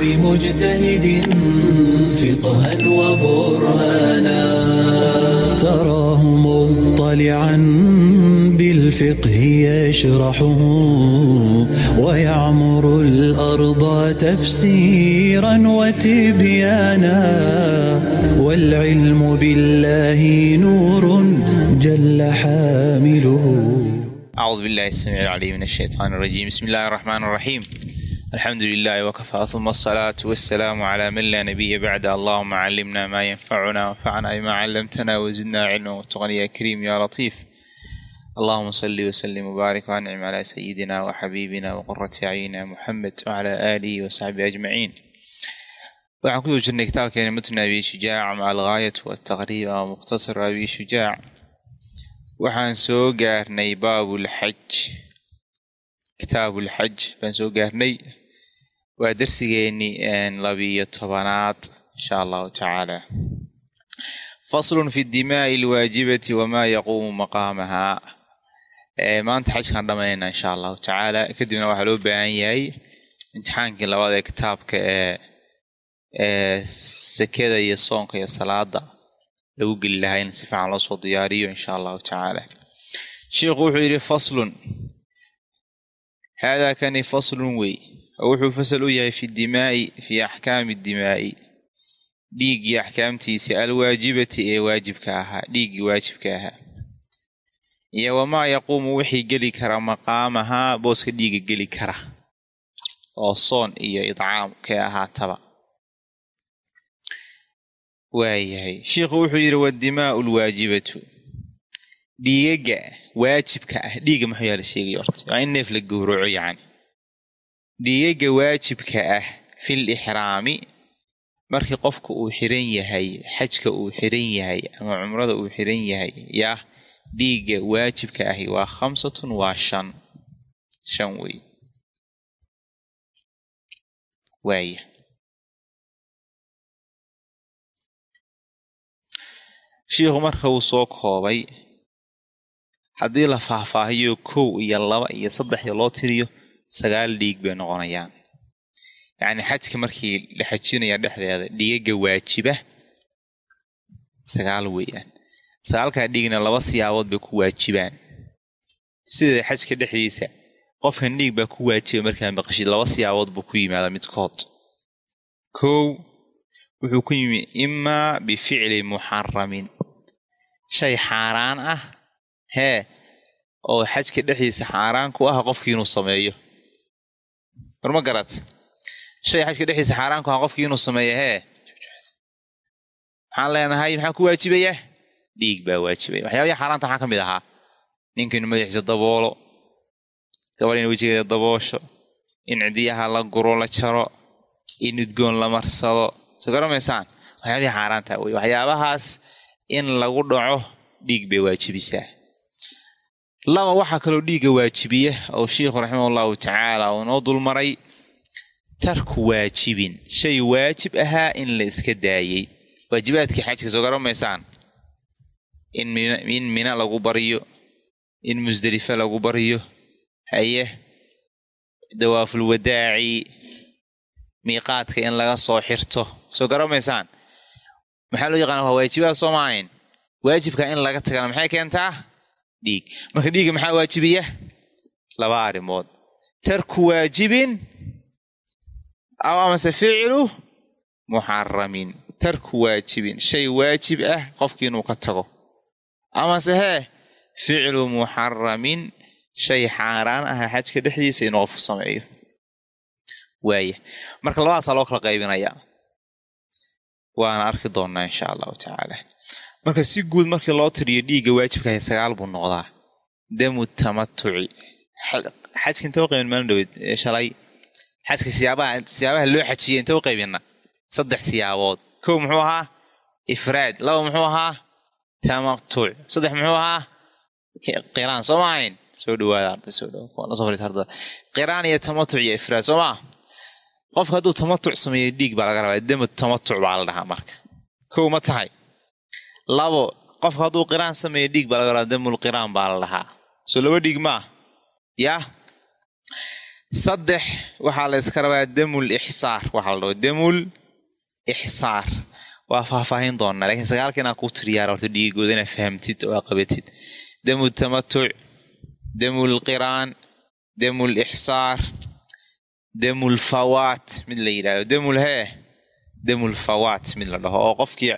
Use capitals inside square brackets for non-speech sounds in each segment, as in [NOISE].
بمجتهد فقها وبرهانا تراه مضطلعا بالفقه يشرحه ويعمر الأرض تفسيرا وتبيانا والعلم بالله نور جل حامله أعوذ بالله السميع العليم من الشيطان الرجيم بسم الله الرحمن الرحيم alxamdu lilaah wakafaa uma asalaatu wasalaamu calaa man laa nabiya bacda allahuma calimna maa yanfacuna wanfacna bimaa callamtana wazidna cilman wataqan ya kariim ya latiif allahuma sali wasalim wbaarik wancim calaa sayidina waxabiibina waqurati acyina muxamed wacalaa aalihi wasaxbii ajmaciin waxaan ku jirnay kitaabkeena mutn abi shujaac ma algaayat wataqriib ama mukhtasar abi shujaac waxaan soo gaarnay baabulxaj kitaabuulxaj baan soo gaarnay waa darsigeennii labiyo tobanaad insha allahu tacaala. Faslun fi dimaa'i alwaajibati wamaa yaquumu maqaamahaa maanta xajkaan dhamaynayna insha allahu tacaala. Kadibna waxaa loo baahan yahay imtixaankii labaad ee kitaabka ee ee iyo soonka iyo salaada lagu geli lahaa in si fiican loo soo diyaariyo insha allahu tacaala. Sheikhu wuxuu yidhi faslun haadaa kani faslun wey oo wuxuu fasal u yahay fi dimaa'i fii axkaami dimaa'i. Dhiiggii axkaamtiisii alwaajibati ee waajibka ahaa dhiiggii waajibka ahaa. Iyo wamaa yaquumu wixii geli kara maqaamahaa booska dhiiga geli kara. Oo soon iyo idcaam kee ahaataba. Waayahay shiikhu wuxuu yidhi wadimaa'u lwaajibatu dhiigaga waajibka ah dhiigga muxuu yaa la waa in neef dhiigaga waajibka ah fil ixraami markii qofka uu xiran yahay xajka uu xiran yahay ama cumrada uu xiran yahay yaa dhiigga waajibka ahi waa khamsatun waa shan. Shan wey waaya shiikhu marka uu soo koobay haddii la faahfaahiyo kow iyo laba iyo saddex iyo loo tiriyo sagaal dhiig bay noqonayaan. Yacni xajka markii la xajinaya dhexdeeda dhiigaga waajiba sagaal weeyaan. Sagaalkaa dhiigna laba siyaabood bay ku waajibaan. Sida xajka dhexdiisa qofkan dhiig baa ku waajiba markaa maqashid laba siyaabood buu ku yimaadaa midkood kow wuxuu ku yimi imaa bificli muxaramin shay xaaraan ah hee oo xajka dhexdiisa xaaraan ku ah qofkii inuu sameeyo war ma garat shay xajka dhexdiisa xaaraan ku ah qofkii inuu sameeyo hee? Maxaan leenahay maxaa ku waajibaya dhiig baa waajibaya waxyaabaha xaaraanta maxaa ka mid ahaa? Ninka inu madaxiisa daboolo gabadh in wejigeeda daboosho in cidiyaha la guro la jaro in udgoon la marsado. Soo garamaysaan waxyaabihii xaaraanta wey waxyaabahaas in lagu dhaco dhiig bay waajibisaa laba waxaa kaloo dhiigga waajibiya oo sheikhu raximah allahu tacaala uu noo dulmaray tarku waajibin. Shay waajib ahaa in la iska daayey. Waajibaadkii xajka soo garamaysaan in mina lagu baryo in musdelife lagu baryo haye dawaaful wadaaci miiqaadka in laga soo xirto. Soo garamaysaan maxaa loo yaqaana waa waajibaad soo maahayn? Waajibka in laga tagana maxay keentaa dhiig marka dhiigga maxaa waajibiya laba arrimood. Tarku waajibin amase ficlu muxaramin tarku waajibin. Shay waajib ah qofkii inuu ka tago. Amase hee ficlu muxaramin shay xaaraan ah xajka dhexdiisa inuu qofku sameeyo. Waaya marka labadaasaa loo kala qaybinayaa. Waana arki doonnaa insha allahu tacaala marka si guud markii loo tiriyo dhiigga waajibkahay sagaal buu noqdaa. Damu tamatuci. Xajka inta u qaybin maalin dhaweed shalay. Xajka siyaabaha siyaabaha loo xajiyay inta u qaybina saddex siyaabood. Kow muxuu ahaa? Ifraad. Laba muxuu ahaa? Tamatuc saddex muxuu ahaa? Qiraan. Soo ma ahayn? Soo dhawaada qiraan iyo tamatuc iyo ifraad. Soo maa qofka hadduu tamatuc sameeyo dhiig baa laga rabaa. Damu tamatuc baa la dhahaa marka. Kow ma tahay labo qofka hadduu qiraan sameeyo dhiig baa laga damul qiraan baa la dhahaa soo laba dhiig maa yah saddex waxaa la yska rabaa damul ixsaar waxaa la dhaho damul ixsaar. Waa faahfaahin doonaa lakiin sagaalka inaan kuu tiriyaara horta dhiigooda inaad fahamtid oo aad qabatid tamatuc damul qiraan damul ixsaar damul fawaat mid la yidhahdo damul hee? Damul fawaat mid la dhaho. Oo qofkii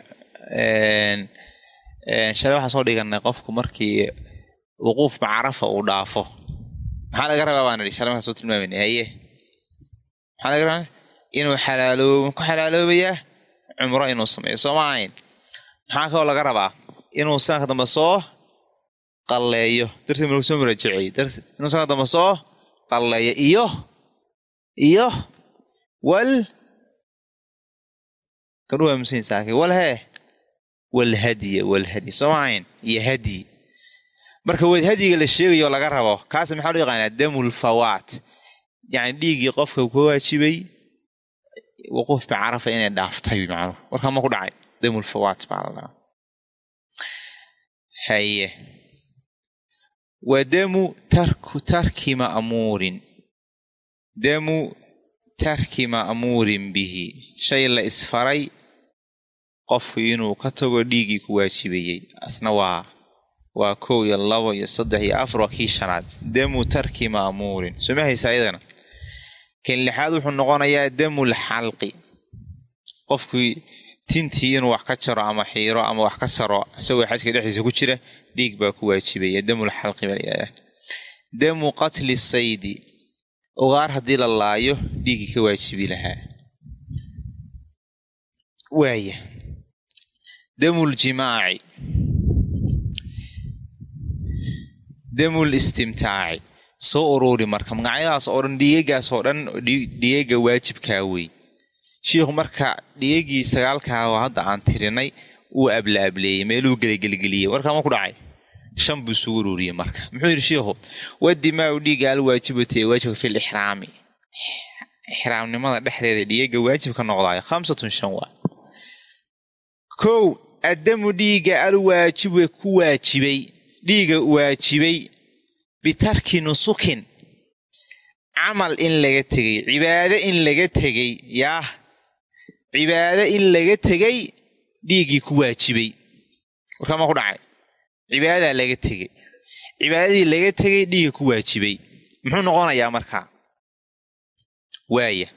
shalay waxaan soo dhiganay qofku markii wuquuf macarafa uu dhaafo. Maxaa laga rabaa baan idhi? Shalay waxaan soo tilmaamayna haye. Maxaa laga rabaa? Inuu xalaaloobo ku xalaaloobayaa cumro inuu sameeyo soo ma ahayn maxaa kaloo laga rabaa? Inuu sanadka dambe soo qalleeyo. Darsi marku soo muraajacey inuu sanadka dambe soo qalleeyo. Iyo iyo wal kadhuwa musinsaake wal hee walhadiya walhadyi soo ma ahayn iyo hadyi marka wed hadyiga la sheegayo laga rabo kaas maxaa loo yaqaanaa damul fawaat yacni dhiiggii qofka ka waajibay wuquuf bicarafa inay dhaaftay macnuhu warkaa ma ku dhacay damul fawaat baa la haye wa damu tarku tarki ma'muurin damu tarki ma'muurin bihi shay la isfaray qofku inuu ka tago dhiiggii ku waajibayey asna waa waa kow iyo labo iyo saddex iyo afar waa kii shanaad. Damu tarki ma'muurin soo ma haysa ayadana kan lixaad wuxuu noqonayaa damul xalqi qofkii tintii inuu wax ka jaro ama xiiro ama wax ka saro isagoo xajka dhexdiisa ku jira dhiig baa ku waajibaya damul xalqi baa layihahdaa damu qatli saydi. Ugaar haddii la laayo dhiiggii ka waajibi lahaa. Waaya damul jimaaci damul istimtaaci soo uruuri marka magacyadaas oo dhan dhiigagaas oo dhan dhiigaga waajibkaa wey. Shiikhu marka dhiigagii sagaalkaa oo hadda aan tirinay uu abla ableeyey meeluu gelagelgeliyey warkaa ma ku dhacay? Shan buu isugu uruuriyey marka. Muxuu yidhi shiikhu wadimaau dhiiga alwaajibati ee waajibka fil ixraami. Ixraamnimada dhexdeeda dhiigaga waajibka noqdaayo khamsatun shan waa kow addamu dhiiga alwaajibe ku waajibay dhiiga waajibay bitarki nusukin. Camal in laga tegey cibaado in laga tegey yaah cibaado in laga tegey dhiiggii ku waajibay. Warkaa ma ku dhacay? Cibaadadaa laga tegey. Cibaadadii laga tegey dhiigga ku waajibay. Muxuu noqonayaa markaa waaya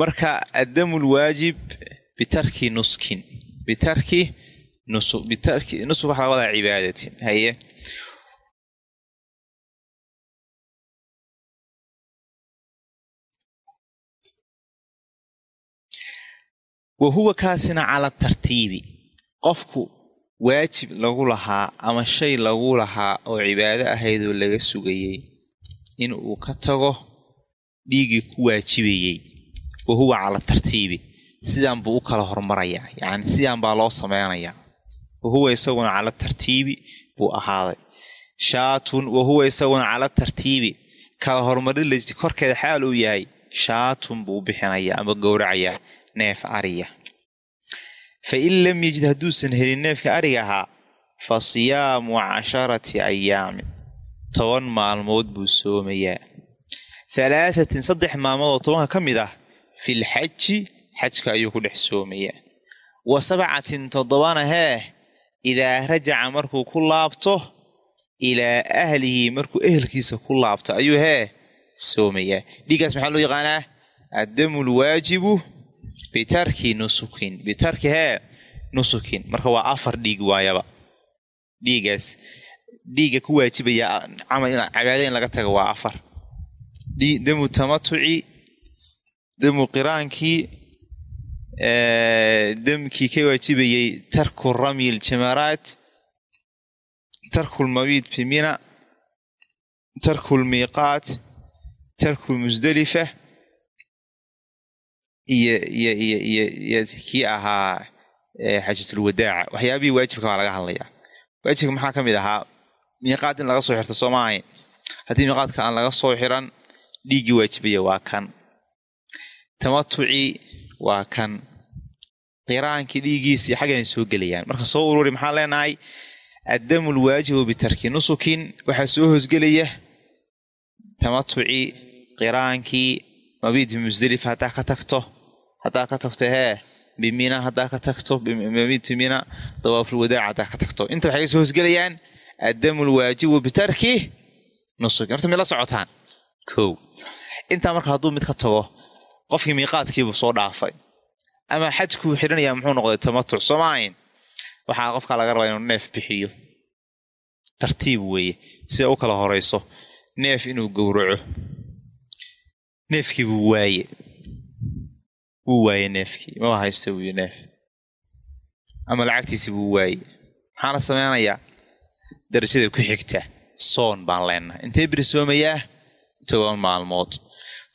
marka addamu lwaajib bitarki nuskin. Bitarki nusuk bitarki nusuk waxa laga wadaa cibaadatin haye? Wa huwa kaasina cala tartiibi. Qofku waajib lagu lahaa ama shay lagu lahaa oo cibaado ahaydoo laga sugayey in uu ka tago dhiiggii ku waajibayey wa huwa cala tartiibi. Sidaan buu u kala hormarayaa yacni sidaan baa loo sameynayaa wa huwa isaguna cala tartiibi buu ahaaday. Shaatun wa huwa isaguna cala tartiibi. Kala hormarid korkeeda xaal uu yahay shaatun buu bixinayaa ama gowracayaa neef ariya. Fa in lam yajid hadduusan helin neefka ariga ahaa fa siyaamu casharati ayaamin toban maalmood buu soomayaa. Halaatatin saddex maalmood oo tobanka ka mid ah fil xaji xajka ayuu ku dhex soomayaa wa sabcatin toddobana hee idaa rajaca markuu ku laabto ilaa ahlihi markuu ehelkiisa ku laabto ayuu hee soomayaa dhiiggaas maxaa loo yaqaanaa? Addamu lwaajibu bitarki nusukin. Bitarki hee nusukin. Marka waa afar dhiig waayaba. Dhiigaas dhiigga ku waajibaya camal cibaada in laga taga waa afar. Damu tamatuci damu qiraankii damkii ka waajibayey tarku ramyi ljamaraat tarku lmabiid fi mina tarku iyo iyo iyo iyo iyo kii ahaa xajatulwadaaca waxyaabihii waajibka baa laga hadlayaa waajibka maxaa ka mid ahaa miiqaad in laga soo xirto sooma ahayn haddii miiqaadka aan laga soo xiran dhiiggii waajibaya waa kan tamatucii waa kan qiraankii dhiiggiisii xaggan soo gelayaan. Marka soo ururi maxaan leenahay? Addamu lwaajibu bitarki nusukin. Waxaa soo hoosgelaya tamatucii qiraankii mabiid bimusdelifa haddaa ka tagto haddaa ka tagto hee bimina haddaa ka tagto mabiid bimina dawaafulwadaac haddaa ka tagto. Inta waxay soo hoosgelayaan addamu lwaajibu bitarki nusukin. Horta mid la socotaan. Kow. Intaa marka hadduu mid ka tago qofkii miiqaadkiibuu soo dhaafay. Ama xajkuu xidhanaya muxuu noqday tamatuc soomaayn waxaa qofka laga rabaa inuu neef bixiyo. Tartiib weeye. Sida u kala horayso neef inuu gowraco. Neefkii buu waaye. Wuu waaye neefkii. Maba haysta wuuyi neef. Ama lacagtiisi buu waaye. Maxaa la sameynayaa darajada ku xigta. Soon baan leenahay. Intee beri soomayaa? Toban maalmood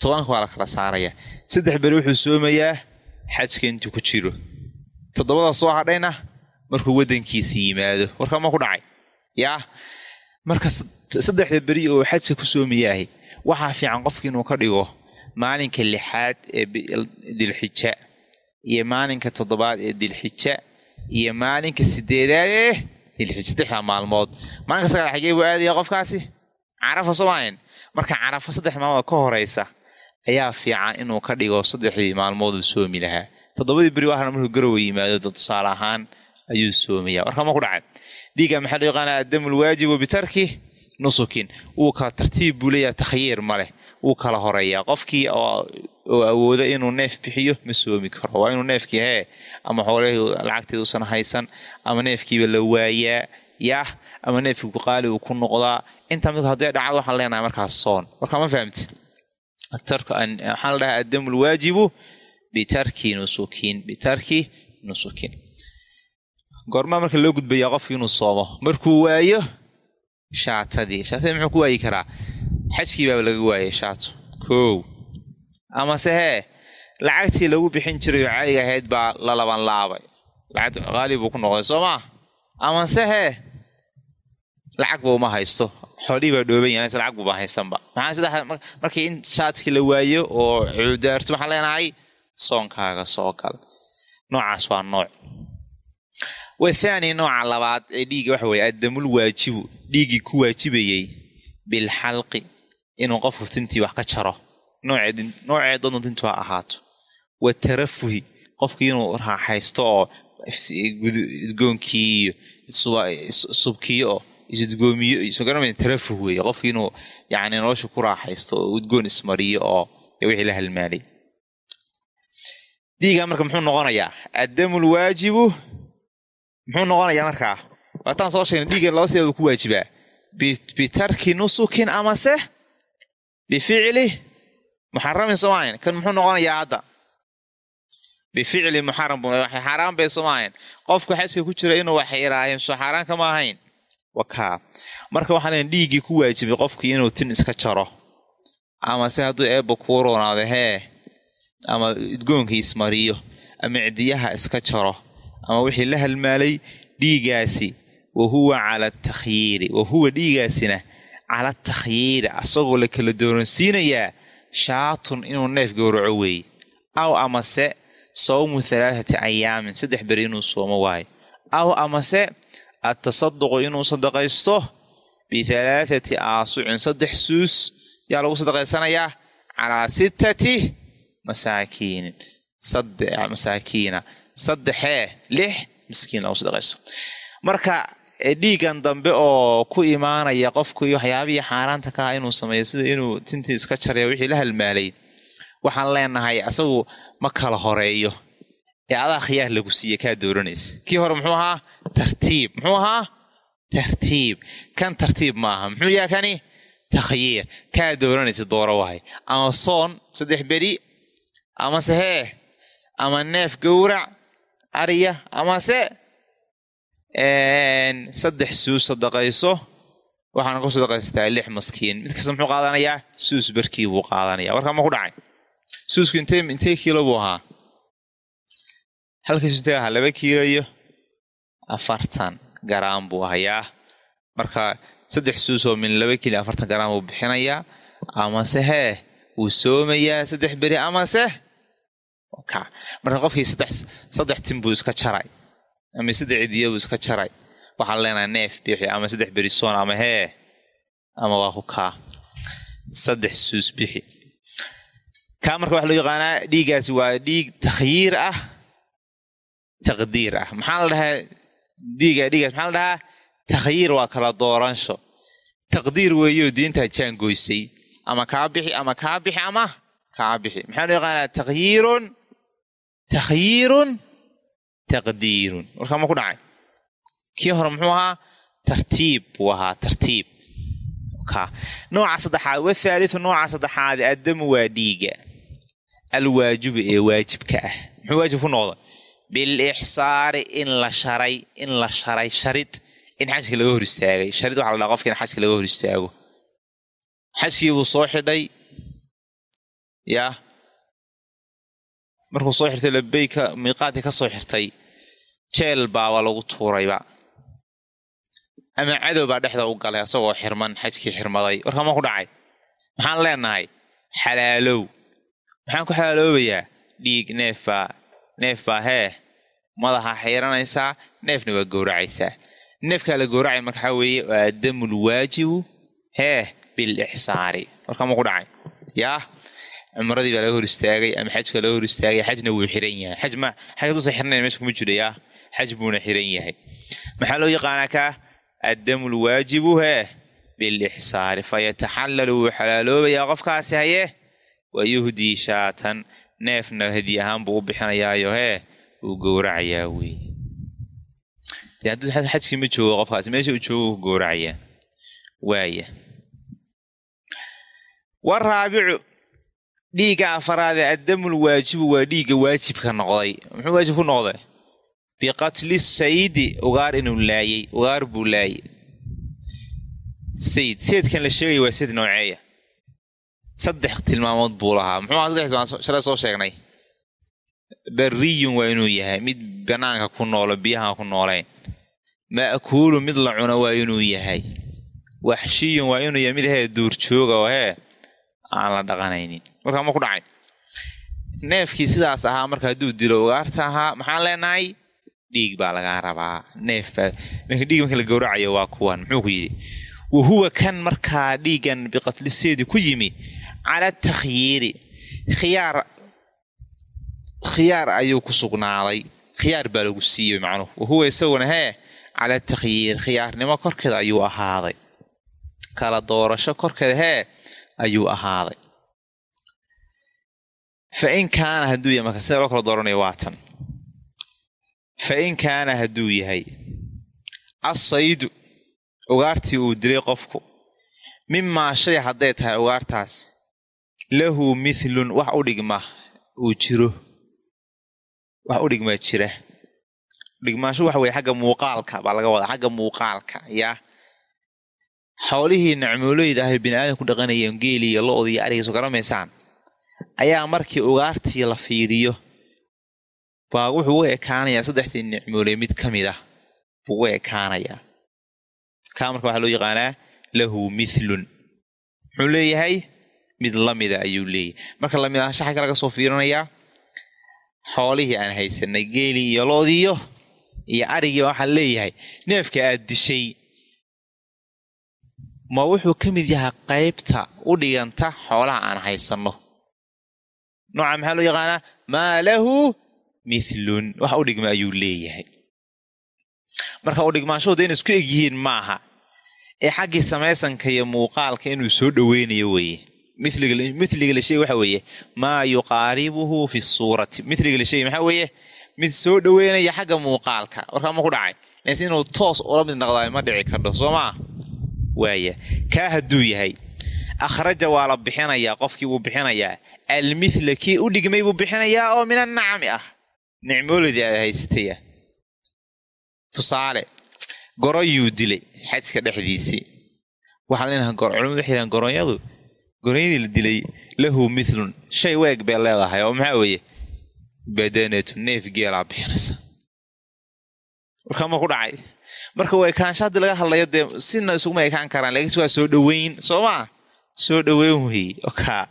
tobanka waa la kala saarayaa saddex beri wuxuu soomayaa xajka intuu ku jiro. Toddobada soo hadhayna markuu waddankiisa yimaado. Warkama ku dhacay. Yaa marka saddexda beri oo xajka ku soomayaahay waxaa fiican qofki inuu ka dhigo maalinka lixaad ee dilxija iyo maalinka toddobaad ee dilxija iyo maalinka sideedaad ee saddexda maalmood. Maalinka sagaal xagee buu aadaya qofkaasi? Carafa soomaayan marka carafa saddex maalmood ka horaysa ayaa fiican inuu ka dhigo saddexdii maalmood uu soomi lahaa. Toddobadii beri waxana markuu garowa yimaado tusaale ahaan ayuu soomaya warkama ku dhacay. Dhiigga maxaa loo yaqaana addamul bitarki nusukin. Wuu kala tartiib buu leeyaha takhyiir ma leh. Wuu kala horeeyaa. Qofkii oo awooda inuu neef bixiyo ma soomi karo. Waa inuu neefkii hee ama xoolahii lacagteeda usan haysan ama neefkiiba la waayaa yaah ama neefkii qaali uu ku noqdaa. Intaa mid hadday dhacdo waxaan leenahay markaas soon. Warkaa ma fahamti waxaa la dhahaa addamu lwaajibu bitarki nusukin bitarki nusukin goormaa marka loo gudbayaa qofki inuu soomo markuu waayo shaatadii shaatadii muxuu ku waayi karaa xajkii baaba laga waayay shaato kow amase hee lacagtii lagu bixin jiray oo caaliga ahayd baa la laban laabay lacag qaali buu ku noqday soo maa amase hee lacagba uma haysto. Xoolihii baa dhooban yahan lacag buba haysanba. Maxaa saddex markii in shaadkii la waayo oo cuudaarto waxaan leenahay soonkaaga soo gal. Noocaas waa nooc. Wathaani nooca labaad ee dhiigga waxa weeye addamul dhiiggii ku waajibayey bilxalqi inuu qofku tintii wax ka jaro. Noocee doonto tintu ha ahaato. Watarafuhi qofkii inuu raaxaysto oo idgoonkii iyo subkiyo oo isudgoomiyo isgaran tarafuh weeye qofkii inuu yani nolosha ku raaxaysto oo udgoon ismariyo oo wixii la halmaalay dhiiga marka muxuu noqonayaa addamul waajibu muxuu noqonayaa markaa waataan soo sheegnay dhiiggan laba uu ku waajibaa bitarki nusukin amase bificli muxaramin soomaayan kan muxuu noqonayaa hadda bificli muxaram xaaraan bay soomaayan qofku xajka ku jira inuu wax iraahim soo xaaraan kama ahayn wakaa marka waxaan leeyn dhiiggii ku waajibay qofkii inuu tin iska jaro. Amase hadduu eebba kuu roonaado hee ama idgoonkii ismariyo ama cidiyaha iska jaro ama wixii la halmaalay dhiigaasi wa huwa cala takhyiiri wa huwa dhiigaasina cala takhyiiri asagoo la kala dooransiinayaa shaatun inuu neef gowraco weeye. Aw amase sawmu halaathati ayaamin saddex beri inuu soomo waayo. Aw amase atasaduqu inuu sadaqaysto bihalaathati aasucin saddex suus yaa lagu sadaqaysanayaa calaa sittati masaakiinin masaakiina saddexee lix miskiin lagu sadaqaysto marka dhiigan dambe oo ku imaanaya qofkii waxyaabihii xaaraanta ka ah inuu sameeyo sida inuu tintii iska jaraya wixii la halmaalay waxaan leenahay asagu ma kala horeeyo ee adaa khiyaar lagu siiye kaa dooranaysa kii hore muxuu ahaa tartiib muxuu ahaa tartiib kan tartiib maaha muxuu yaha kani takhyiir kaa dooranaysa dooro waay ama soon saddex beri amase hee ama neef gowrac ariya amase saddex suus sadaqayso waxaana ku sadaqaystaa lix maskiin mid kasta muxuu qaadanayaa suus barkii buu qaadanaya warkaa ma ku dhacay suusku intee intee kiilo buu ahaa halkiisu intee ahaa laba kiilo iyo afartan garaam buu hayaa. Marka saddex suus oo min laba kiilo afartan garaam buu bixinayaa amase hee wuu soomayaa saddex beri amase? Marka qofkii saddex tin buu iska jaray. Ama saddex cidiya buu iska jaray. Waxaan leenahay neef bixi ama saddex berisoon ama hee ama waa ku kaa saddex suus bixi. Kaa marka waxa loo yaqaanaa dhiiggaasi waa dhiig takhyiir ah. Taqdiir ah. Maxaa la dhahaa dhiiga dhiigaas maxaa la dhahaa takhyiir waa kala dooransho taqdiir weeyo diintaa jaangoysay ama kaa bixi ama kaa bixi ama kaa bixi. Maxaa loo yaqaanaa takhyiirun takhyiirun taqdiirun. Warkaa ma ku dhacay. Kii hore muxuu ahaa? Tartiib buu ahaa tartiib. Nooca saddexaad wathaalithu nooca saddexaad addamu waa dhiiga. Alwaajibu ee waajibka ah. Muxuu waajib ku noqda bilixsaari in la sharay in la sharay sharid in xajka laga hor istaagay sharid waxa la dhaha qofka in xajka laga hor istaago xajkii buu soo xidhay yaa markuu soo xirtay labeyka miiqaadkii ka soo xirtay jeel baaba lagu tuurayba ama cadow baa dhexda u galay asagoo xirman xajkii xirmaday warkaa ma ku dhacay maxaan leenahay xalaalow maxaan ku xalaaloobayaa dhiig neefbaa neef baa hee madaxa xiiranaysaa neefna waa gowracaysaa neefkaa la gowracay marka waxaa weeye waa damul waajibu hee bilixsaari warkaa ma ku dhacay yaa cumradii baa laga hor istaagay ama xajka laga hor istaagay xajna wuu xiran yahay. Xaj ma xaj xirnayn meesha kuma jiro yaa. Xaj buuna xiran yahay. Maxaa loo yaqaanaa kaa? Addamu lwaajibu hee bilixsaari fayataxallalu wuu xalaaloobayaa qofkaasi haye wayuhdii shaatan neefna hadi ahaan buu u bixinayaayo hee wuu gowracayaa weeye dee hadduu xajkii ma joogo qofkaasi meesha uu joogo ku gowracayaa. Waaya waraabicu dhiigga afaraade addamul waajibu waa dhiigga waajibka noqday. Muxuu waajib ku noqday? Biqatli sayidi ugaar inuu laayey ugaar buu laayey sayid sayidkan la sheegaya waa sayid nooceeya saddex tilmaamood buu lahaa. Muxuu tilmaamood? Shalay soo sheegnay. Barriyun waa inuu yahay. Mid banaanka ku noolo biyaha ku noolayn ma'kuulu mid la cuno waa inuu yahay. Waxshiyun waa inuu yahay. Mid hee duurjooga oo hee aan la dhaqanaynin. Markaa ma ku dhacay. Neefkii sidaas ahaa marka hadduu dilo ugaarta ahaa maxaan leenahay? Dhiig baa lagaa rabaa. Neef baa marka dhiig marka la gowracayo waa kuwan. Muxuu ku yidhi wa huwa kan markaa dhiigan biqatliseedi ku yimi cala takhyiiri khiyaar khiyaar ayuu ku sugnaaday. Khiyaar baa lagu siiyey macnuhu. Wa huwa isaguna hee cala takhyiir khiyaarnimo korkeeda ayuu ahaaday. Kala doorasho korkeeda hee ayuu ahaaday. Fa in kaana hadduu yahay marka sida loo kala dooranayo waa tan. Fa in kaana hadduu yahay assaydu ugaartii uu dilay qofku mimaa shay hadday tahay ugaartaas lahu mithlun wax u dhigma uu jiro. Wax u dhigmaa jira dhigmaanshu waxa weye xagga muuqaalka baa laga wadaa xagga muuqaalka yaa xoolihii nacmooleyda ahay bini aadamku dhaqanayeen geeli iyo lo-da iyo ariga soo garamaysaan ayaa markii ugaartii la fiiriyo. Baa wuxuu u ekaanayaa saddexdii nicmooley mid ka mid ah. Buu u ekaanayaa. Kaa marka waxaa loo yaqaanaa lahu mithlun. Muxuu leeyahay mid lamida ayuu leeyahay marka la mid ahasha xagga laga soo fiirinayaa xoolihii aan haysanay geelii iyo loodiyo iyo arigii waxaan leeyahay neefka aad dishay ma wuxuu ka mid yahay qaybta u dhiganta xoolaha aan haysanno. Nooca maxaa loo yaqaanaa? Maa lahu mithlun. Wax u dhigma ayuu leeyahay. Marka u dhigmaanshahooda inay isku egyihiin maaha ee xaggii samaysanka iyo muuqaalka inuu soo dhoweynayo weeye miliga la sheegay waxa weeye maa yuqaaribuhu fi suurati. Miliga la sheegay maxaa weeye? Mid soo dhoweynaya xagga muuqaalka. Warkaa ma ku dhacay. Laakiin inuu toos ula mid noqdaay ma dhici kardho soo maa waaya kaa hadduu yahay akhraja waa la bixinayaa qofkii wuu bixinayaa. Almithla kii u dhigmay buu bixinayaa oo min annacami ah. Nicmooladii aad haysataya. Tusaale goroyuu dilay xajka dhexdiisii. Waxaa leenahay culamadu waxay yidhahan goronyadu goronyadii la dilay lahu mithlun. Shay weeg bay leedahay oo maxaa weeye? Badanatu neef geelaa bixinaysa. Warkaa ku dhacay. Marka waa ekaansha haddii laga hadlayo dee sina isuguma ekaan karaan laakiinse waa soo dhoweyn soo maa soo dhoweyn wey okaa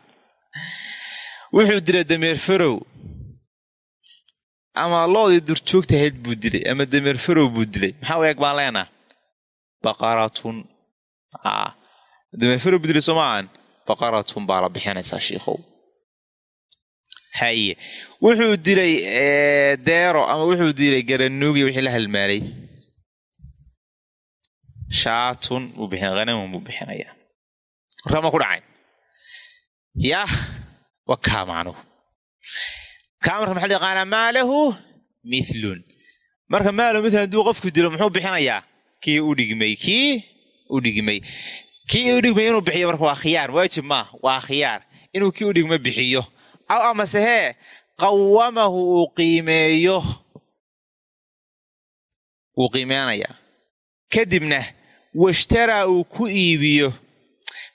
wuxuu dilay dameer farow. Ama loodii durjoogta ahayd buu dilay ama dameer farow buu dilay. Maxaa u eeg baan leenaha baqaratun dameefaro bedeli soomaahan baqaratun baa la bixinaysaa shiikow haye wuxuu dilay deero ama wuxuu dilay garanuugi wixii la halmaalay. Shaatun buu bixin hanamun buu bixinayaa. Warkama ku dhacay. Yah wa kaa macnuhu maxaa yaqaanaa maalahu mithlun. Marka maalahu mithlun hadduu qofku dilo muxuu bixinayaa? Kii u dhigmay kii u dhigmay kii u dhigmay inuu bixiyo marka waa khiyaar waajib maa waa khiyaar. Inuu kii u dhigma bixiyo. Aw amase hee qawamahu uu qiimeeyo. Wuu qiimeynayaa kadibna washtaraa uu ku iibiyo.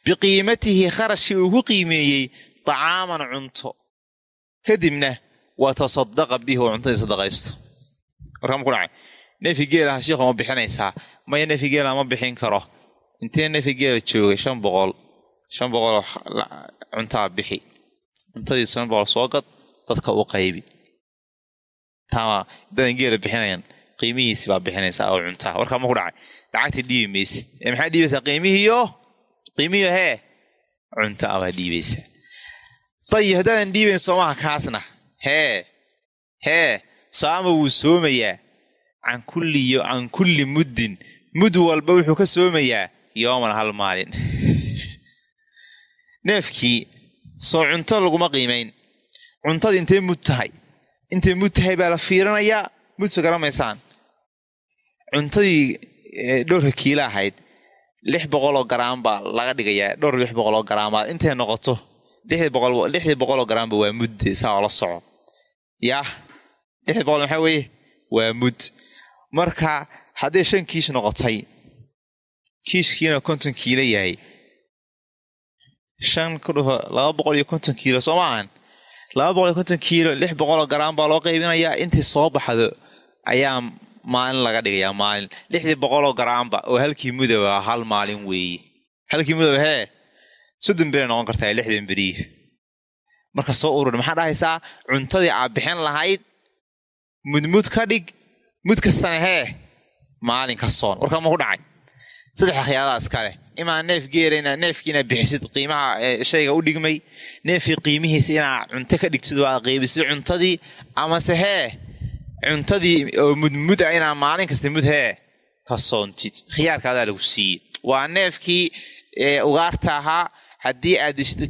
Biqiimatihi kharashkii uu ku qiimeeyey dacaaman cunto. Kadibna waa tasadaqa bihi oo cuntadii sadaqaysto. Warkama ku dhacay. Neefi geelaha shiikha ma bixinaysaa. Maya neefi geela ma bixin karo intee neefi geela joogay shan boqol shan boqoloo cuntaa bixi. Cuntadii shan boqol soo gad dadka u qaybi. Tama dadan geela bixinayan qiimihiisi baa bixinaysaa oo cuntaa. Warkaa ma dhacay. Lacagta dhiibi maysid. Ee maxaa dhiibaysaa qiimihiiyo qiimihiyo hee cunta abaa dhiibaysaa. Dayib haddaadan dhiibayn soomaha kaasna. Hee hee saama wuu soomayaa. Can kulli can kulli muddin. Mud walba wuxuu ka soomayaa yooman hal maalin. [LAUGHS] Neefkii soo cunto laguma qiimayn cuntada intay mud tahay? Intay mud tahay baa la fiirinayaa mudso garamaysaan cuntadii dhowrka kiila ahayd lix boqoloo garaam baa laga dhigayaa. Dhowr lix boqoloo garaamaa intay noqoto? Lixdii boqoloo garaamba waa mudde saa la soco. Yaah lixdii boqol maxaa weeye? Waa mud. Marka hadday shan kiish noqotay kiishkiina konton kiilo yahay. Shan ku dhufo laba boqol iyo konton kiilo soo laba boqol iyo konton kiilo lix boqoloo garaam baa loo qaybinayaa. Intii soo baxdo ayaa maalin laga dhigayaa maalin. Lixdii boqoloo garaamba oo halkii mudoba hal maalin weeye halkii mudoba hee soddon beray noqon kartaa lixdan beriih marka soo urur maxaa dhahaysaa cuntadii aad bixin lahayd mudmud ka dhig mud kastana hee maalin ka soon. Warkaa ma ku dhacay saddexa khiyaaradaas kale imaa neef geela inaa neefkii inaad bixisid qiimaha shayga u dhigmay neefkii qiimihiisa inaad cunto ka dhigtid aad qeybisid cuntadii amase hee cuntadii oo mudmud inaa maalin kasta mud hee ka soontid khiyaarkaadaa lagu siiyey waa neefkii ugaarta ahaa haddii aad dishid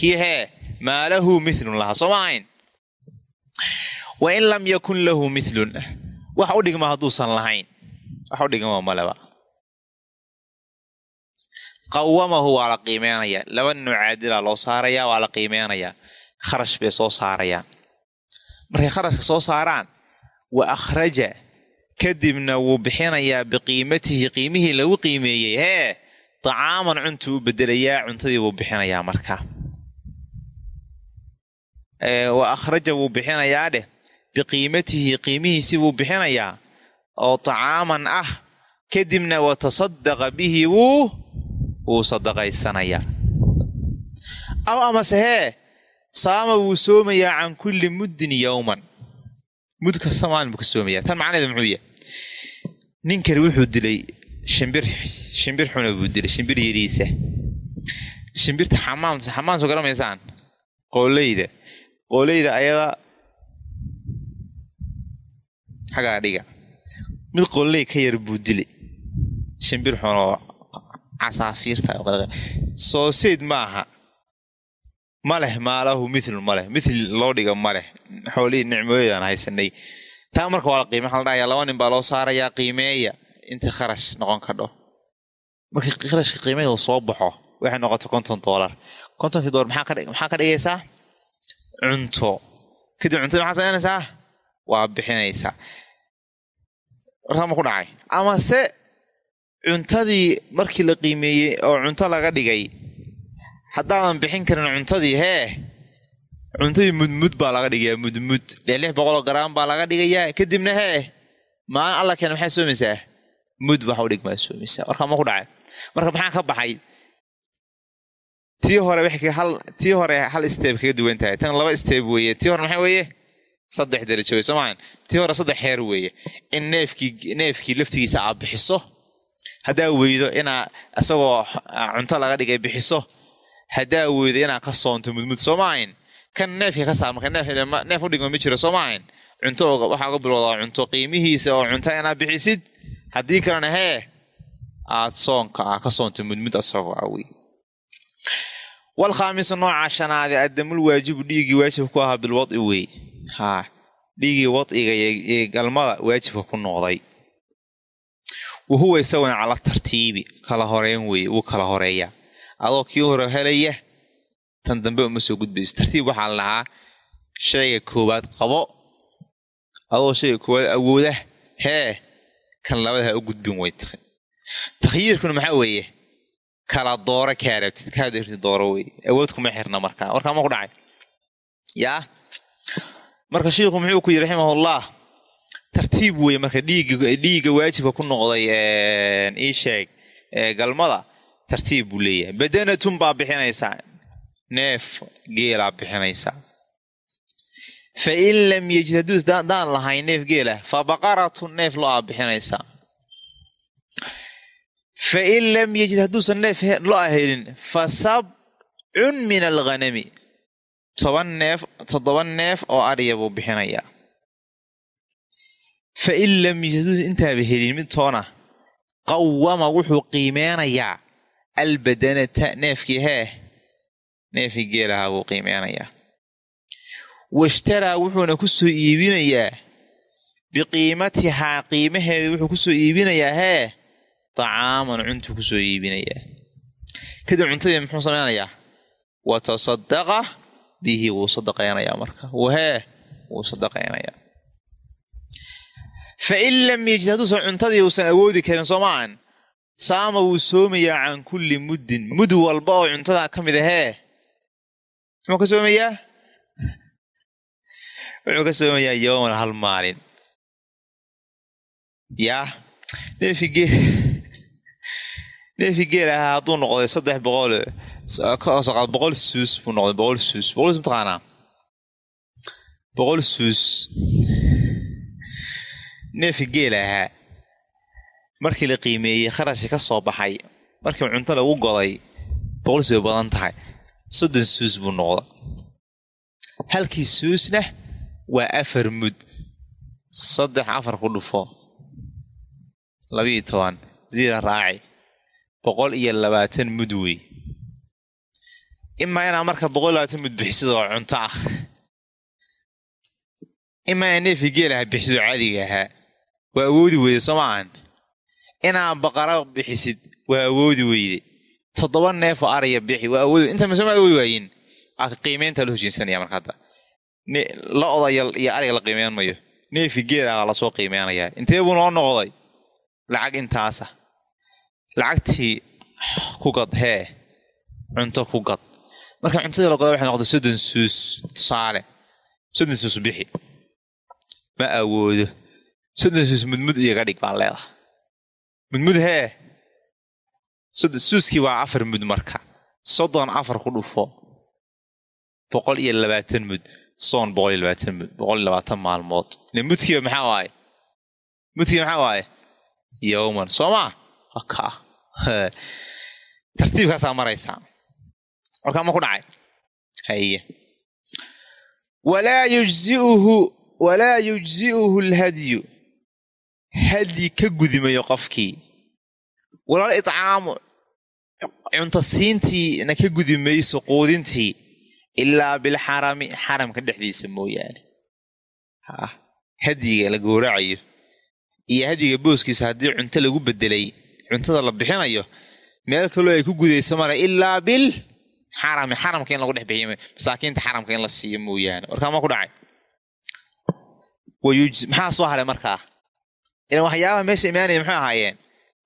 kii hee maa lahu lahaa soo ma ahayn wa in lam yakun lahu milun wax u dhigma hadduusan lahayn wax u dhigma maleba qawamahu waa la qiimeynayaa laba nuuc caadilaa loo saarayaa waa la qiimeynayaa kharash bay soo saarayaan markay kharashka soo saaraan wa akhraja kadibna wuu bixinayaa biqiimatihi qiimihii lagu qiimeeyey hee dacaaman cuntuu u bedelayaa cuntadii buu bixinayaa marka. Wa akhraja wuu bixinayaa dheh biqiimatihi qiimihiisi buu bixinayaa oo dacaaman ah kadibna wa tasadaqa bihi wuu wuu sadaqaysanayaa. Aw amase hee saama wuu soomayaa can kulli muddin yowman mud kasta maalin buu ka soomayaa. Tan macnaheedu muxuu yahay? Ninkani wuxuu dilay shimbir shimbir xuna buu dilay shimbir yariisa. Shimbirta xamaamta xamaamta garamaysaan qooleyda qooleyda ayada xagaa dhiga. Mid qooley ka yar buu dilay. Shimbir xunoo casaafiirta sooseyd ma ma leh maalahu milun ma leh. Mil loo dhiga ma leh. Xoolihii nicmooyadaan haysanay. Taa marka waa la qiime waxa la laba nin baa loo saarayaa qiimeeya. Inta kharash noqon kadho markii kharashka qiimeeda soo baxo waxay noqotay konton doolar kontonkii doolar maxaa ka dhigaysaa? Cunto. Kadib cuntada maxaa samaynaysaa waa bixinaysaa. Warkama ku dhacay. Amase cuntadii markii la qiimeeyey oo cunto laga dhigay haddaadan bixin karin cuntadii hee cuntadii mudmud baa laga dhigayaa mudmud. Lix lix boqoloo garaam baa laga dhigayaa. Kadibna hee maalin alla keena maxay soomaysaa? Mud waxa u dhigmaa soomaysaa. Warkaa ma ku dhacay. Marka maxaa ka baxay? Tii hore tii hore hal steeb kaga duwan tahay. Tan laba steeb weeye. Tii hore maxaa weeye? Saddex darajo wey soomaa tii hore saddex heer weeye. In neefkii neefkii laftigiisa aad bixiso haddaa weydo inaa isagoo cunto laga dhigay bixiso haddaa weydo inaa ka soonto mudmud soo maahayn? Kan neefka ka saar marka neef udhigma ma jiro soo maahayn? Cunto waxaa uga bilowdaa cunto qiimihiisa oo cunto inaad bixisid. Haddii kalena hee aad soonka ah ka soonto mudmud asagoo ah wey walkhaamisu nooca shanaade addamul dhiiggii waajib ku ahaa bilwad'i wey haa dhiiggii wad'iga ee galmada waajibka ku noqday wa huwa isaguna cala tartiibi kala horeyn weeye wuu kala horeeyaa adoo kii hore helaya tan dambe uma soo gudbayso tartiib waxaa la lahaa shayga koowaad qabo adoo shayga koowaad awooda hee kan labada ha u gudbin way takhyiirkuna maxaa weeye kala dooro kaa rabtid kaa dirtid dooro wey awood kuma xirna markaa warkaa ma ku dhacay yaa marka shiikhu muxuu ku yidhi raximahullah tartiib weye marka dhiigga waajibka ku noqday ii sheeg galmada tartiib buu leeyahay. Badanatun baa bixinaysaa neef geelaa bixinaysaa. Fa in lam yejid hadduu daan lahayn neef geela fa baqaratun neef lo'aa bixinaysaa. Fa in lam yejid hadduusan neef lo'a helin fa sabcun min alghanami toban neef toddoba neef oo adhiya buu bixinayaa fa in lam hadduusan intaaba helin mid toona qawama wuxuu qiimeynayaa albadanata neefkii hee neefkii geelahaa buu qiimeynayaa washtaraa wuxuuna ku soo iibinayaa biqiimatihaa qiimaheeda wuxuu ku soo iibinayaa hee dacaaman cuntuu ku soo iibinayaa kadib cuntadii muxuu samaynayaa wa tasadaqa bihi wuu sadaqaynayaa marka wahee wuu sadaqaynayaa fa in lam yejid hadduusan cuntadii uusan awoodi karin soo maahan saama wuu soomayaa can kulli muddin mud walba oo cuntadaa ka mid ahee muxuu ka soomayaa wuxuu ka soomayaa yowman hal maalin yaa neefigee neefii geel ahaa hadduu noqday saddex boqol boqol suus buu noqday boqol suus boqol suus mataqaanaa boqol suus neefii geel ahaa markii la qiimeeyey kharashi ka soo baxay markii cunto lagu goday boqol suus bay badan tahay. Soddon suus buu noqday. Halkii suusna waa afar mud. Saddex afar ku dhufo. Labiiyo toban. Ziira raaci boqol iyo labaatan mud wey. Imaa inaa marka boqol labaatan mud bixisid oo cunto ah. Imaa inaa neefii geelaha bixisid oo caadiga ahaa waa awoodi weyde soo maahan inaa baqara bixisid waa awoodi weyde toddoba neef oo araya bixi waa awoodi inta misoma awoodi waayin? Qiimeyntaa la hojinsanaya marka hadda la-oda iyo ariga la qiimeyn mayo. Neefii geelaha la soo qiimeynayaa intee buu noo noqday? Lacag intaasa. Lacagtii ku gad hee. Cunto ku gad. Marka cuntadii la goda waxay noqday soddon suus tusaale. Soddon suus bixi. Ma awoodo soddon suus mudmud iyoga dhig baan leedahay mudmud hee suuskii waa afar mud marka. Soddon afar ku dhufo boqol iyo labaatan mud soon boqol iyo labaatan mud boqol iyo labaatan maalmood ile mudkiiba maxaa waaye mudkiiba maxaa waaye yowman soo maa wakaa [LAUGHS] tartiibkaasaa maraysaa warkaa ma ku dhacay? Haye. Walaa yujziuhu walaa yujzi'uhu alhadyu hadyi ka gudimayo qofkii walaal itcaamu cunto siintiina ka gudi mayso quudintii ilaa bilxarami xaramka dhexdiisa mooyaane ha hadyiga la gowracayo iyo hadyiga booskiisa haddii cunto lagu bedelay cuntada la bixinayo meel kaloo ay ku gudayso male ilaa bil xarami xaramka in lagu dhex bixiyo masaakiinta xaramka in la siiyo mooyaane warkaa ma ku dhacay maxaa soo haray markaa ilan waxyaabaha meesha imaanaya maxay ahaayeen?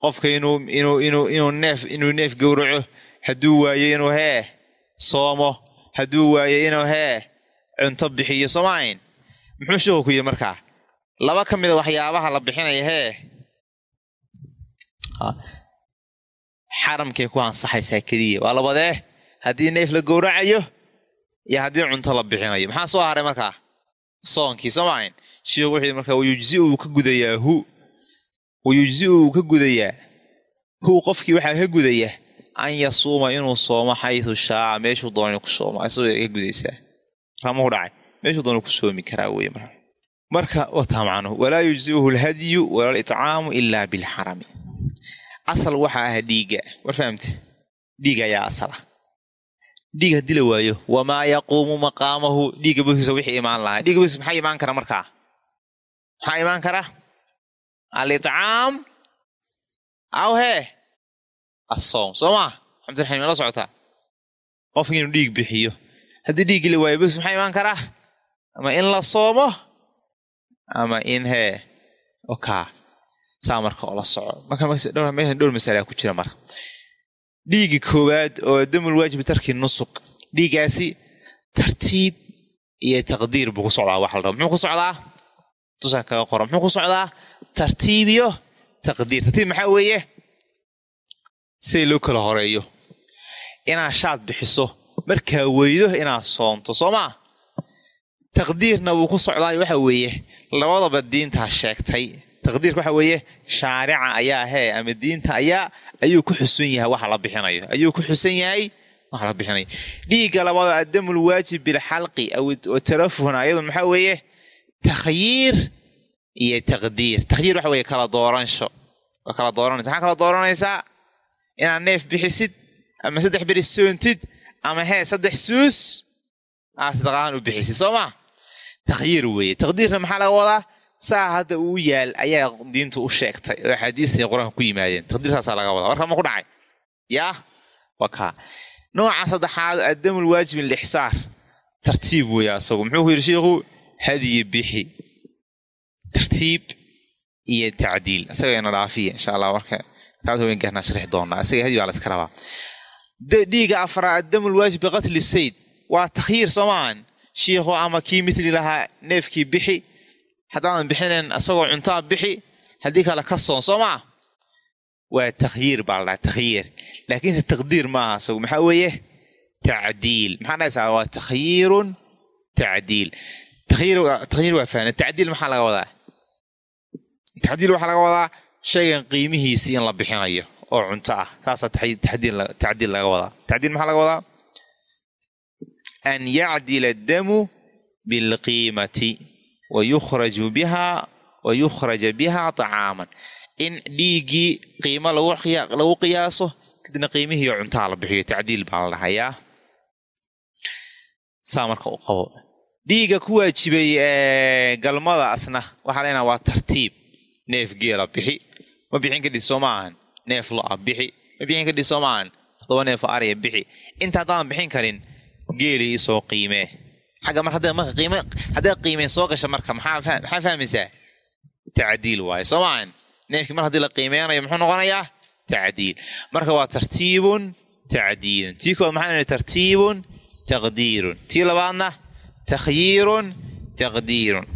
Qofka inuu inuu inuu inuu neef inuu neef gowraco hadduu waayo inuu hee? Soomo hadduu waayo inuu hee? Cunto bixiyo soomahayn muxuu sheeku ku yidhi markaa? Laba ka mida waxyaabaha la bixinaya hee? Xaramkay ku ansaxaysaa keliya. Waa labadee haddii neef la gowracayo iyo haddii cunto la bixinayo. Maxaa soo haray markaa? Soonkii soomahayn sheikhu wuxuu yidhi markaa wayujzi ka gudayaa wayujzi uu ka gudayaa. huwa qofkii waxaa ka gudaya an yasuuma inuu soomo xaydu shaaca meeshuu doona ku soomo isagoo ka gudaysaa ramaku dhacay meeshuu doona ku soomi karaa wey marka marka wataa macnuhu walaa yujziuhu lhadyu wala litcaamu ilaa bilxarami asal waxaa ah dhiigga war fahamte dhiig ayaa asala dhiig haddii la waayo wamaa yaquumu maqaamahu dhiigga boskiisa wixii imaan lahaa dhiigga boskiisa maxaa imaan kara markaa maxaa imaan kara alitcaam aw hee. Assoom soo maa xamdiraxiim la socotaa qofki inuu dhiig bixiyo. Haddii dhiiggii la waayo boskiisa maxaa imaan karaa ama in la soomo? Ama in hee. Okaa saa marka oo la soco. Markameeshan dhowr masalaa ku jira marka. Dhiigga koowaad oo damul waajib tarki nusuk. Dhiiggaasi tartiib iyo taqdiir buu ku socdaa wax la rabo. Muxuu ku socdaa tusaan kaga qora muxuu ku socdaa tartiib iyo taqdiir. Tartiib maxaa weeye? Siday loo kala horeeyo. Inaad shaad bixiso. Markaa weydo inaad soonto soo maa taqdiirna wuu ku socdaay waxa weeye. Labadaba diintaa sheegtay. Taqdiirka waxa weeye shaarica ayaa hee ama diinta ayaa ayuu ku xusun yahay waxa la bixinayo. Ayuu ku xusan yahay waxa la bixinayo dhiigga labada addamul waajib bilxalqi aw tarafuhna ayadun maxaa weeye takhyiir iyo taqdiir takhyiir waxa weeye kala dooransho waa kala dooranaysa maxaa kala dooranaysaa inaad neef bixisid ama saddex beri soontid ama hee saddex suus aad sadaqahaan u bixisid. Soo maa takhyiir weeye. Taqdiirna maxaa laga wadaa? Saa hadda uu yaal ayaa diintu u sheegtay oo axaadiistai qur'aanka ku yimaadeen. Taqdiir saasaa laga wadaa. Warka ma ku dhacay? Yaa waa kaa nooca saddexaad hadiyi bixi tartiib iyo tacdiil isagana dhaafiya insha allah marka kitaabta weyn gaarnaa sharixi doonaa isaga hadi baa la iska rabaa dhiiga afraa addamul waajib biqatli sayd waa takhyiir soomaan shiikhu ama kii mitli lahaa neefkii bixi haddaadan bixinayn asagoo cuntaa bixi haddii kale ka soon soo maa waa takhyiir baa la dhaha takhyiir laakiinse taqdiir maaha asagu maxaa weeye tacdiil maxaa waa takhyiirun tacdiil takhyiir waa fahna tacdiil maxaa laga wadaa tacdiil waxaa laga wadaa shaygan qiimihiisii in la bixinayo oo cunto ah saasaa tacdiil laga wadaa tacdiil maxaa laga wadaa an yacdila addamu bilqiimati wayukhraju biha wa yukhraja biha طacaaman in dhiiggii qiimo lagu qiyaaso kadibna qiimihii cuntaha la bixiyo tacdiil baa la dhahayaa saa dhiigga ku waajibay galmada asna. Waxaa leenaha waa tartiib. Neef geela bixi. Ma bixin kadhis soo maahan neef lo'a bixi. Ma bixin kadhis soo maahan todoba neefo arya bixi. Inta haddaadan bixin karin geelii isoo qiimee xagga mar hadday qiimeen soo gasha marka maxaa fahmaysaa? Tacdiil waaye. Soo maahan neefkii mar haddii la qiimeynayo muxuu noqonayaa? Tacdiil. Marka waa tartiibun tacdiilun. Tii kood maxaa tartiibun taqdiirun. Tii labaadna takhyiirun taqdiirun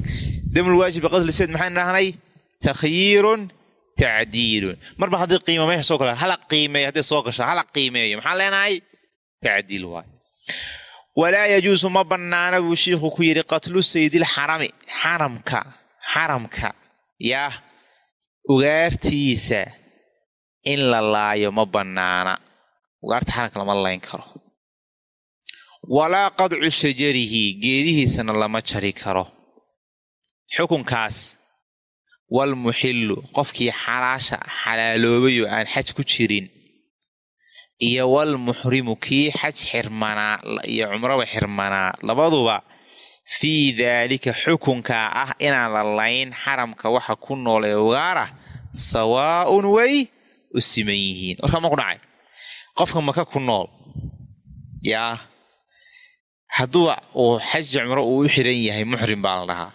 damul waajib biqatli sayd maxaan idhahnay takhyiirun tacdiilun marba haddii qiimo meesha soo gala hala qiimeeyo hadday soo gasho hala qiimeeyo maxaan leenahay tacdiil waaye walaa yajuusu ma bannaana buu shiikhu ku yidhi qatlu saydilxarami xaramka xaramka yaah ugaartiisa in la laayo ma bannaana ugaarta xaramka lama layn karo walaa qadcu shajarihi geedihiisana lama jari karo. Xukunkaas walmuxillu qofkii xalaasha xalaaloobay oo aan xaj ku jirin iyo walmuxrimu kii xaj xirmanaa iyo cumraba xirmanaa labaduba fii daalika xukunkaa ah inaan la layn xaramka waxa ku nool ee ugaara sawaa'un way u siman yihiin. Warkaa ma ku dhacay? Qofka maka ku nool? Yaa hadduu uu xaja cumro uu u xiran yahay muxrim baa la dhahaa.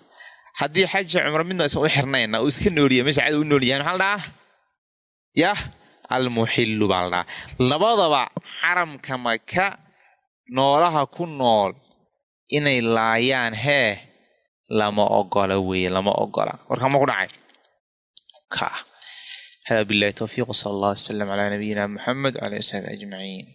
Haddii xaja cumro midna isan u uu iska nooliya meesha cad u nool yahay maxaa la dhahaa? Yah almuxillu baa la dhahaa. Labadaba xaramka maka noolaha ku nool inay laayaan hee lama ogola weeye lama ogola. Warkaa ma ku dhacay? Hada billahi towfiiq sala allah wasalam calaa nabiyina muxamed wala sabi ajmaciin